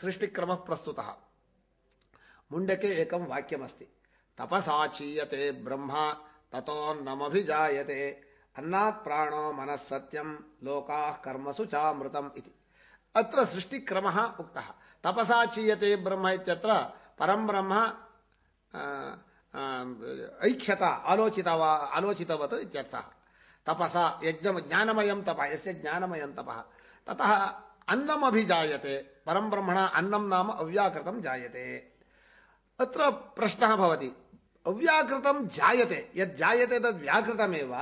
सृष्टिक्रमः प्रस्तुतः। मुण्डके एकं वाक्यमस्ति। तपसा चीयते ब्रह्मा ततोन्नमभिजायते अन्नात् प्राणो मनः सत्यं, लोकाः कर्मसु चामृतम् अत्र सृष्टिक्रमः उक्तः। तपसा चीयते ब्रह्म इत्यत्र परं ब्रह्म ऐक्षता आलोचितवा, आलोचितवत् इत्यर्थः। तपसा यज्ञ ज्ञानमयं तप, यस्य ज्ञानमयं तपः। ततः अन्नम् अभिजायते परं ब्रह्मणा अन्नं नाम अव्याकृतं जायते। अत्र प्रश्नः भवति, अव्याकृतं जायते, यद् जायते तद् व्याकृतमेव,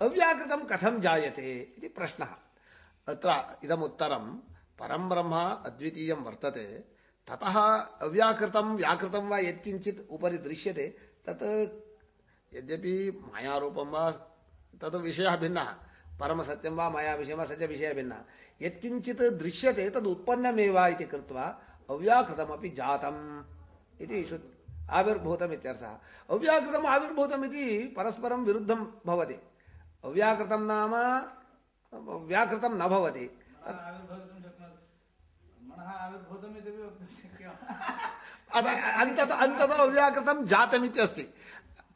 अव्याकृतं कथं जायते इति प्रश्नः। अत्र इदम् उत्तरं परं ब्रह्म अद्वितीयं वर्तते, ततः अव्याकृतं, व्याकृतं वा यत्किञ्चित् उपरि दृश्यते, तत् यद्यपि मायारूपं वा, तत् विषयः भिन्नः। परमसत्यं वा माया विषयं वा सत्यविषयः भिन्नः। यत्किञ्चित् दृश्यते तद् उत्पन्नमेव इति कृत्वा अव्याकृतमपि जातम् इति आविर्भूतम् इत्यर्थः। अव्याकृतम् आविर्भूतम् इति परस्परं विरुद्धं भवति। अव्याकृतं नाम व्याकृतं न भवति। अन्ततः अन्ततः अव्याकृतं जातमिति अस्ति।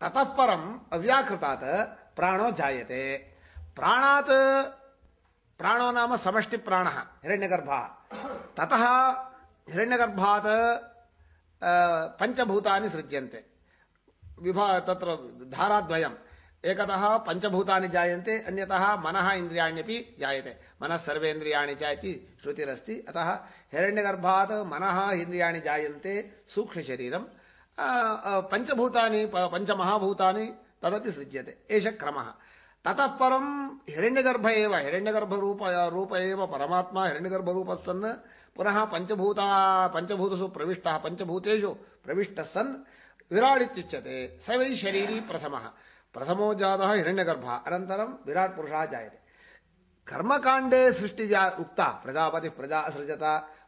ततः परम् अव्याकृतात् प्राणो जायते। प्राणात् प्राणो नाम समष्टिप्राणः हिरण्यगर्भः। ततः हिरण्यगर्भात् पञ्चभूतानि सृज्यन्ते। विभा, तत्र धाराद्वयम्। एकतः पञ्चभूतानि जायन्ते, अन्यतः मनः इन्द्रियाण्यपि जायते। मनः सर्वेन्द्रियाणि च इति श्रुतिरस्ति। अतः हिरण्यगर्भात् मनः इन्द्रियाणि जायन्ते सूक्ष्मशरीरं पञ्चभूतानि पञ्चमहाभूतानि तदपि सृज्यते। एष क्रमः। ततः परं हिरण्यगर्भ एव हिरण्यगर्भरूप, रूप एव परमात्मा हिरण्यगर्भरूपः सन् पुनः पञ्चभूता, पञ्चभूतसु प्रविष्टः, पञ्चभूतेषु प्रविष्टः सन् विराट् इत्युच्यते स वै शरीरी प्रथमः। प्रथमो जातः हिरण्यगर्भः, अनन्तरं विराट् पुरुषः जायते। कर्मकाण्डे सृष्टि उक्ता, प्रजापतिः प्रजा असृजत,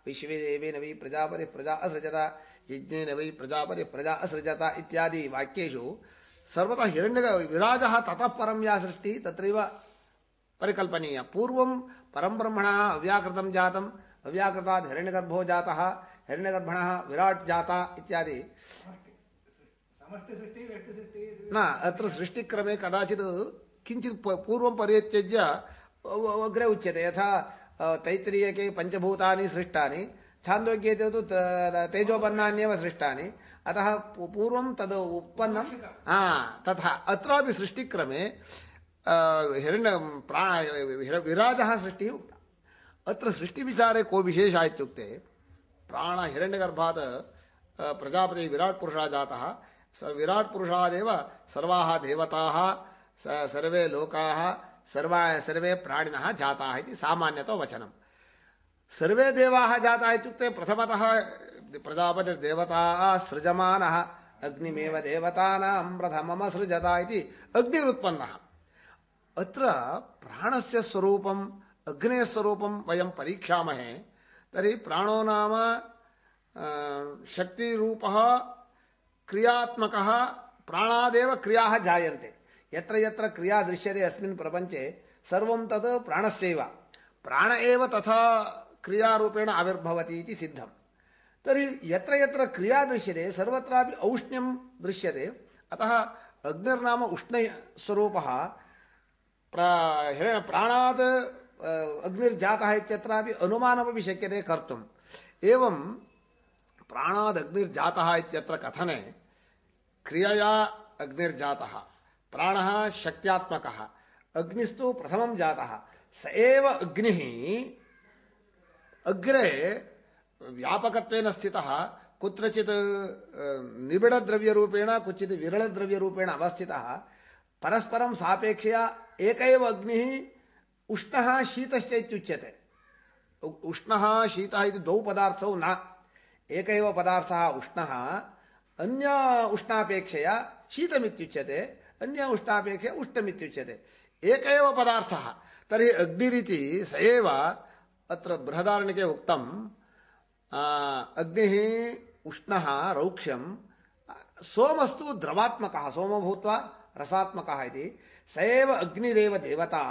विश्वे देवे नवी प्रजापतिः प्रजा असृजत, यज्ञेन वै प्रजापतिः प्रजा असृजत इत्यादि वाक्येषु सर्वतः हिरण्य विराजः ततः परं या सृष्टिः, तत्रैव परिकल्पनीया। पूर्वं परं ब्रह्मणः अव्याकृतं जातम्, अव्याकृतात् हिरण्यगर्भो जातः, हिरण्यगर्भणः विराट् जाता इत्यादि। न, अत्र सृष्टिक्रमे कदाचित् किञ्चित् पूर्वं परित्यज्य अग्रे उच्यते। यथा तैत्तिरीयके पञ्चभूतानि सृष्टानि छान्दोग्ये तु, तेजोपन्नान्येव सृष्टानि। अतः पूर्वं तद् उत्पन्नं, हा, तथा अत्रापि सृष्टिक्रमे हिरण्य विराजः सृष्टिः उक्ता अत्र सृष्टिविचारे को विशेषः इत्युक्ते, प्राण हिरण्यगर्भात् प्रजापतिः विराट् पुरुषः जातः। विराट् पुरुषादेव सर्वाः देवताः सर्वे लोकाः, सर्वा, सर्वे प्राणिनः जाताः इति सामान्यतो वचनं। सर्वे देवाः जाताः इत्युक्ते प्रथमतः प्रजापतिर्देवताः सृजमानः। अग्निमेव देवतानां प्रथमम सृजता इति अग्निरुत्पन्नः। अत्र प्राणस्य स्वरूपम् अग्नेः स्वरूपं वयं परीक्षामहे, तर्हि प्राणो नाम शक्तिरूपः, क्रियात्मकः, प्राणादेव क्रियाः जायन्ते। यत्र यत्र क्रिया दृश्यते अस्मिन् प्रपञ्चे, सर्वं तत् प्राणस्यैव। प्राण एव तथा क्रियारूपेण आविर्भवति इति सिद्धम्। तर्हि यत्र यत्र क्रिया दृश्यते, सर्वत्रापि औष्ण्यं दृश्यते। अतः अग्निर्नाम उष्णस्वरूपः प्राणात् अग्निर्जातः इत्यत्रापि अनुमानमपि शक्यते कर्तुम् एवं प्राणादग्निर्जातः इत्यत्र कथने क्रियया अग्निर्जातः, प्राणः शक्त्यात्मकः, अग्निस्तु प्रथमं जातः। स एव अग्निः अग्रे व्यापकत्वेन स्थितः कुत्रचित् निबिडद्रव्यरूपेण कुचित् विरलद्रव्यरूपेण अवस्थितः, परस्परं सापेक्षया एक अग्निः उष्णः शीतश्च इत्युच्यते। उष्णः शीतः न। एक एव पदार्थः उष्णः, अन्य उष्णापेक्षया शीतमित्युच्यते, अन्य उष्णापेक्षया उष्णमित्युच्यते। एक एव पदार्थः, तर्हि अग्निरिति स एव अत्र बृहदारण्यके उक्तम्। अग्निः उष्णः रौक्ष्यं सोमस्तु द्रवात्मकः सोमो भूत्वा रसात्मकः इति स देवता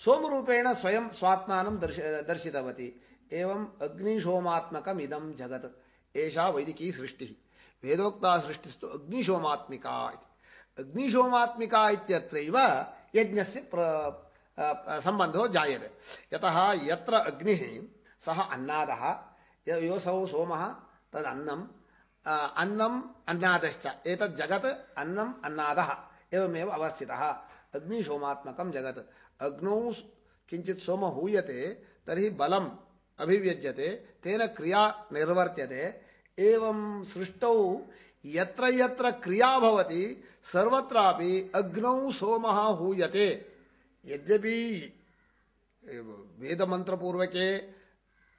सोमरूपेण स्वयं स्वात्मानं दर्श दर्शितवती एवं अग्निशोमात्मकम इदम जगत ऐसा वैदिकी सृष्टि वेदोक्ता सृष्टिस्तु अग्निशोमात्मिका अग्निशोमात्मिका इत्यत्रैव यज्ञस्य संबंधो जायते यतः यत्र अग्निः सः अन्नादः योऽसौ सोमः तदन्नम् अन्नम् अन्नादश्च, एतत् जगत् अन्नम् अन्नादः, एवमेव अवस्थितः। अग्निशोमात्मकं जगत्। अग्नौ किञ्चित् सोम हूयते, तर्हि बलम् अभिव्यज्यते, तेन क्रिया निर्वर्त्यते। एवं सृष्टौ यत्र यत्र क्रिया भवति, सर्वत्रापि अग्नौ सोमः हूयते। यद्यपि, वेदमन्त्रपूर्वके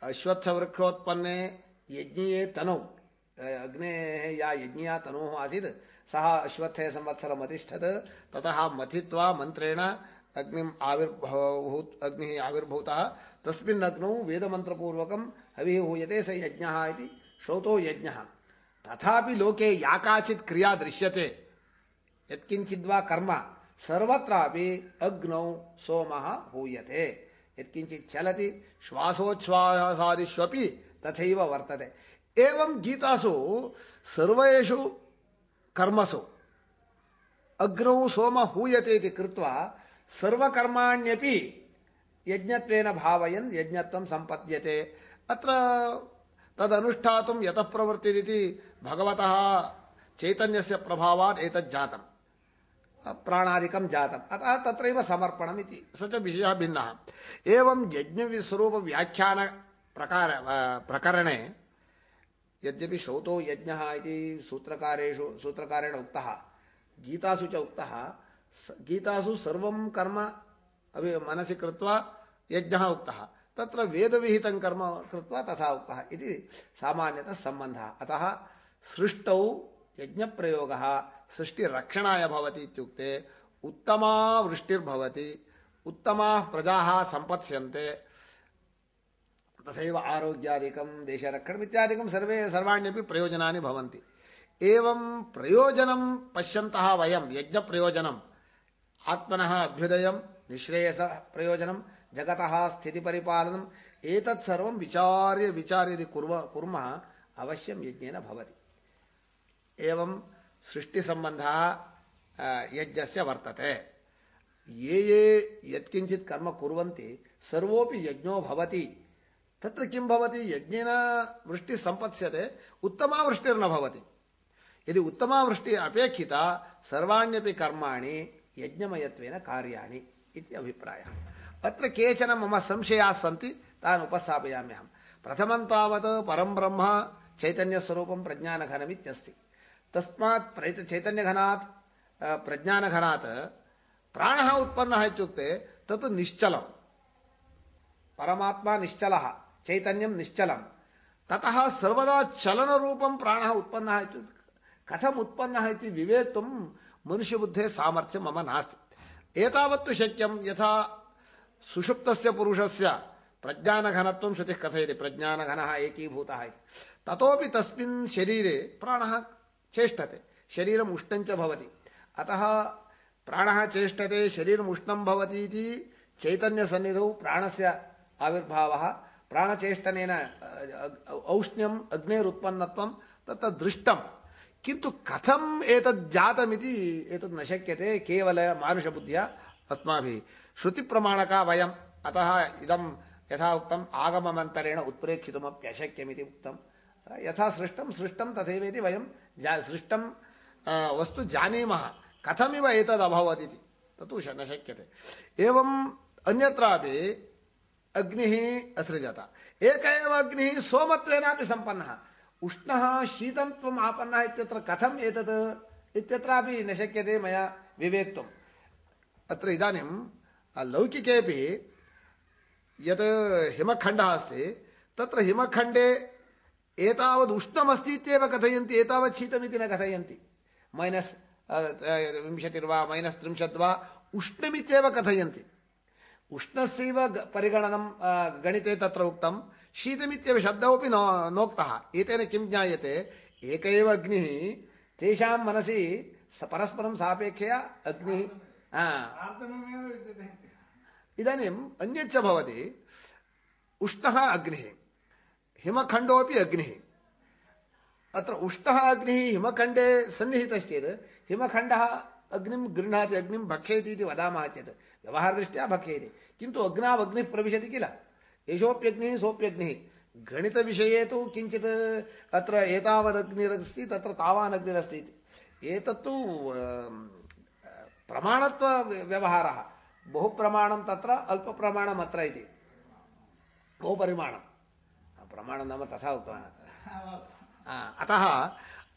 अश्वत्थवृक्षोत्पन्ने यज्ञीये तनौ। अग्नेः या यज्ञिया तनोः आसीत्। सः अश्वत्थे संवत्सरम् अतिष्ठत् ततः मथित्वा मन्त्रेण अग्निम् आविर्भूत्, अग्निः आविर्भूतः। तस्मिन् अग्नौ वेदमन्त्रपूर्वकं हविः हूयते स यज्ञः इति श्रोतो यज्ञः। तथापि लोके या काचित् क्रिया दृश्यते। यत्किञ्चिद्वा कर्म। सर्वत्रापि अग्नौ सोमः हूयते यत्किञ्चित् चलति, श्वासोच्छ्वासादिष्वपि तथैव वर्तते। एवं गीतासु सर्वेषु कर्मसु अग्नौ सोम हूयते इति कृत्वा सर्वकर्माण्यपि यज्ञत्वेन भावयन्, यज्ञत्वं सम्पद्यते। अत्र तदनुष्ठातुं यतः प्रवृत्तिरिति भगवतः चैतन्यस्य प्रभावात् एतत् जातम् प्राणादिकं जातम्। अतः तत्रैव समर्पणम् इति स च विषयः भिन्नः। एवं यज्ञविस्वरूपव्याख्यानप्रकार प्रकरणे यद्यपि श्रोतो यज्ञः इति सूत्रकारेषु, सूत्रकारेण उक्तः, गीतासु च उक्तः गीतासु सर्वं कर्म अभि, मनसि कृत्वा यज्ञः उक्तः। तत्र वेदविहितं कर्म कृत्वा तथा उक्तः इति सामान्यतः सम्बन्धः। अतः सृष्टौ यज्ञप्रयोगः। सृष्टिरक्षणाय भवति इत्युक्ते उत्तमा वृष्टिर्भवति, उत्तमाः प्रजाः सम्पत्स्यन्ते, तथैव आरोग्यादिकं, देशरक्षणम् इत्यादिकं सर्वे सर्वाण्यपि प्रयोजनानि भवन्ति। एवं प्रयोजनं पश्यन्तः वयं, यज्ञप्रयोजनम्, आत्मनः अभ्युदयं निःश्रेयसः प्रयोजनं जगतः स्थितिपरिपालनम्, एतत् सर्वं विचार्य विचार्य यदि कुर्मः अवश्यं यज्ञेन भवति। एवं सृष्टिसम्बन्धः यज्ञस्य वर्तते। ये ये यत्किञ्चित् कर्म कुर्वन्ति सर्वोऽपि यज्ञो भवति। तत्र किं भवति? यज्ञेन वृष्टिः सम्पत्स्यते उत्तमा वृष्टिर्न भवति। यदि उत्तमा वृष्टिः अपेक्षिता, सर्वाण्यपि कर्माणि, यज्ञमयत्वेन कार्याणि इति अभिप्रायः। अत्र केचन मम संशयाः सन्ति, तान् उपस्थापयाम्यहं प्रथमं तावत् परं ब्रह्म, चैतन्यस्वरूपं प्रज्ञानघनमित्यस्ति। तस्मात् प्रैत चैतन्यघनात् प्रज्ञानघनात्, प्राणः उत्पन्नः इत्युक्ते तत् निश्चलं परमात्मा निश्चलः, चैतन्यं निश्चलं ततः सर्वदा चलनरूपं प्राणः उत्पन्नः इत्युक्ते कथम् उत्पन्नः इति विवेक्तुं मनुष्यबुद्धेः सामर्थ्यं मम नास्ति। एतावत्तु शक्यं यथा सुषुप्तस्य पुरुषस्य प्रज्ञानघनत्वं श्रुतिः कथयति, प्रज्ञानघनः एकीभूतः इति। ततोपि तस्मिन् शरीरे प्राणः चेष्टते, शरीरम् उष्णञ्च भवति। अतः प्राणः चेष्टते, शरीरम् उष्णं भवति इति चैतन्यसन्निधौ प्राणस्य आविर्भावः, प्राणचेष्टनेन औष्ण्यम्, अग्नेरुत्पन्नत्वं तत्र दृष्टं किन्तु कथम् एतत् जातमिति एतत् न शक्यते, केवल मानुषबुद्ध्या अस्माभिः। श्रुतिप्रमाणका वयम् अतः इदं यथा उक्तम् आगममन्तरेण उत्प्रेक्षितुमप्यशक्यमिति उक्तं यथा सृष्टं सृष्टं तथैवेति वयं सृष्टं वस्तु जानीमः। कथमिव एतद् अभवत् इति। तत्तु न शक्यते। एवम् अन्यत्रापि अग्निः असृजत। एक एव अग्निः सोमत्वेनापि सम्पन्नः। उष्णः शीतं त्वम् आपन्नः इत्यत्र कथम् एतत्? इत्यत्रापि न शक्यते मया विवेक्तुम्। अत्र इदानीं लौकिकेपि यत् हिमखण्डः अस्ति, तत्र हिमखण्डे एतावद् उष्णमस्ति इत्येव कथयन्ति एतावत् शीतमिति न कथयन्ति। मैनस् विंशतिर्वा मैनस् त्रिंशत् वा उष्णमित्येव कथयन्ति। उष्णस्यैव परिगणनं गणिते तत्र उक्तं। शीतमित्येव शब्दोऽपि नो नोक्तः। एतेन किं ज्ञायते? एक एव अग्निः तेषां मनसि परस्परं सापेक्षया अग्निः इदानीम् अन्यच्च भवति उष्णः अग्निः। हिमखण्डोऽपि अग्निः। अत्र उष्णः अग्निः, हिमखण्डे सन्निहितश्चेत्, हिमखण्डः अग्निं गृह्णाति, अग्निं भक्षयति इति वदामः चेत्, व्यवहारदृष्ट्या भक्षयति। किन्तु अग्नावग्निः प्रविशति किल? एषोऽप्यग्निः सोऽप्यग्निः गणितविषये तु किञ्चित् अत्र एतावदग्निरस्ति, तत्र तावान् अग्निरस्ति इति। एतत्तु प्रमाणत्वव्यवहारः बहुप्रमाणं तत्र अल्पप्रमाणम् अत्र इति। बहुपरिमाणं प्रमाणं नाम तथा उक्तवान् अतः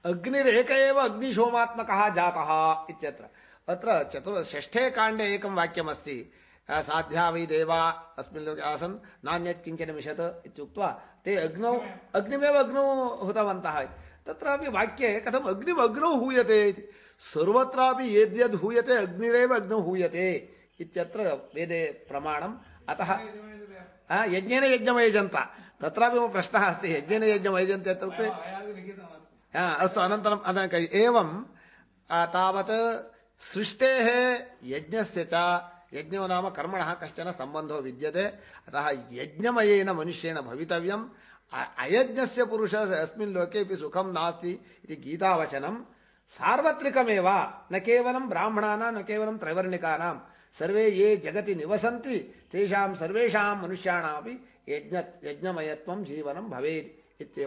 अग्निरेक एव अग्निशोमात्मकः जातः इत्यत्र। अत्र चतुर् षष्ठे काण्डे एकं वाक्यमस्ति। साध्या वै देवा अस्मिन् लोके आसन्। नान्यत् किंचन मिषत् इत्युक्त्वा ते अग्नौ अग्निमेव अग्नौ हुतवन्तः तत्रापि वाक्ये कथम् अग्निम् अग्नौ हूयते इति। सर्वत्रापि यद्यद् हूयते अग्निरेव अग्नौ हूयते इत्यत्र वेदे प्रमाणम्। अतः यज्ञेन यज्ञमयजन्त तत्रापि मम प्रश्नः अस्ति यज्ञेन यज्ञमयजन्त इत्युक्ते अस्तु अनन्तरम् एवं तावत् सृष्टेः यज्ञस्य च यज्ञो नाम कर्मणः कश्चन सम्बन्धो विद्यते अतः यज्ञमयेन मनुष्येण भवितव्यम् अयज्ञस्य पुरुषः अस्मिन् लोकेपि सुखं नास्ति इति गीतावचनं सार्वत्रिकमेव न केवलं ब्राह्मणानां न केवलं त्रैवर्णिकानां सर्वे ये जगति निवसन्ति तेषां सर्वेषां मनुष्याणामपि यज्ञ यज्ञमयत्वं जीवनं भवेत् इत्येव